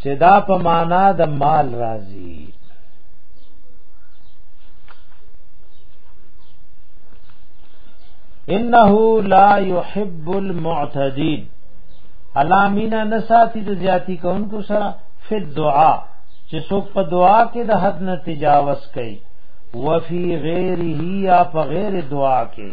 چې دا په معنا د مال راځي انه لا يحب المعتدين علامین نساتی د زیاتی کونکو سره فی الدعاء چې څوک په دعا کې د حد نه تجاوز کوي وفي غیره یا په غیر دعا کې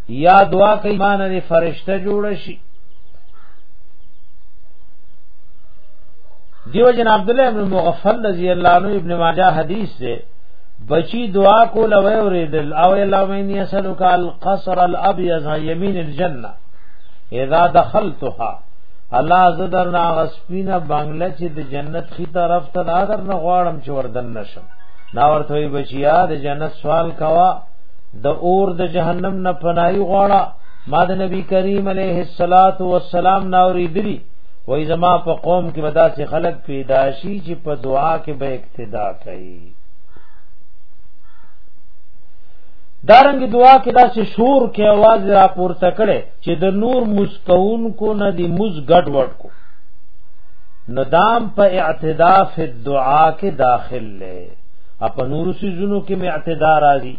یا دعا کوي مان نه فرشته جوړ شي دیو جن عبد الله ابن مغفل رضی الله عنه ابن ماجه حدیث سے بچی دعا کو لوي اوریدل او الله مین یسلک القصر الابیض یمین الجنه اذا دخلتها الله زدر نا غسپینا بنگله چې د جنت خي طرف ته نظر نه غواړم چې وردن نشم نا ورته بچیا د جنت سوال کوا د اور د جهنم نه پناهي غواړه ما د نبی کریم علیه الصلاۃ والسلام ناوري دلی وای زما په قوم کې ودا سي خلق پیدا شي چې په دعا کې به اقتدا کوي دارنګ دعا کې دا سي شور کې आवाज را پورته کړي چې د نور مسکون کو نه دی مز ګډ وډ کو ندام په اعتداف الدعاء کې داخل لې اپ نور سيزونو کې می اعتدا راځي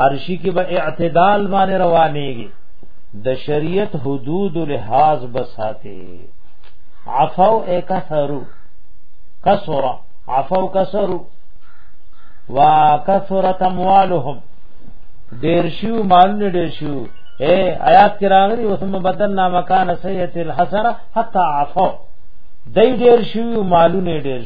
هر شي کې به اعتدال باندې روانيږي د شریعت حدود لحاظ بساته عفو اکثرو کسر عفو کسرو وکثرت اموالهم دیر شو مال نه دیر شو اے آیات کې راغلي وسم بدلنا مکان سیئه الحسره حتا عفو دای ډیر شو مالونه ډیر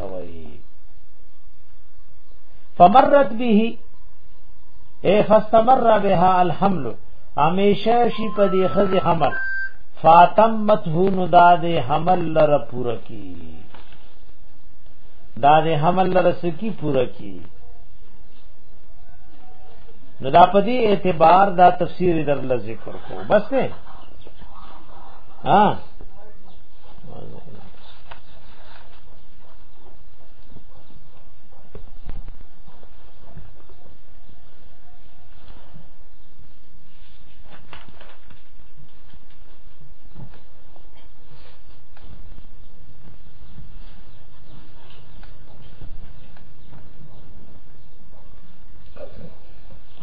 کوي فمرت به اے فاستمر بها الحمل همیشه شي په دې خزي حمل فاطمته نو دا دې حمل لره پوره کی دا دې حمل لره سکی پوره کی نو دا په دې اعتبار دا تفسیر در ل ذکر کو بس نه ها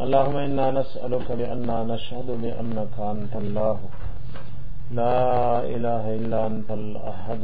اللهم إنا نسألك بأننا نشهد بأنك أنت الله لا إله إلا أنت الأحد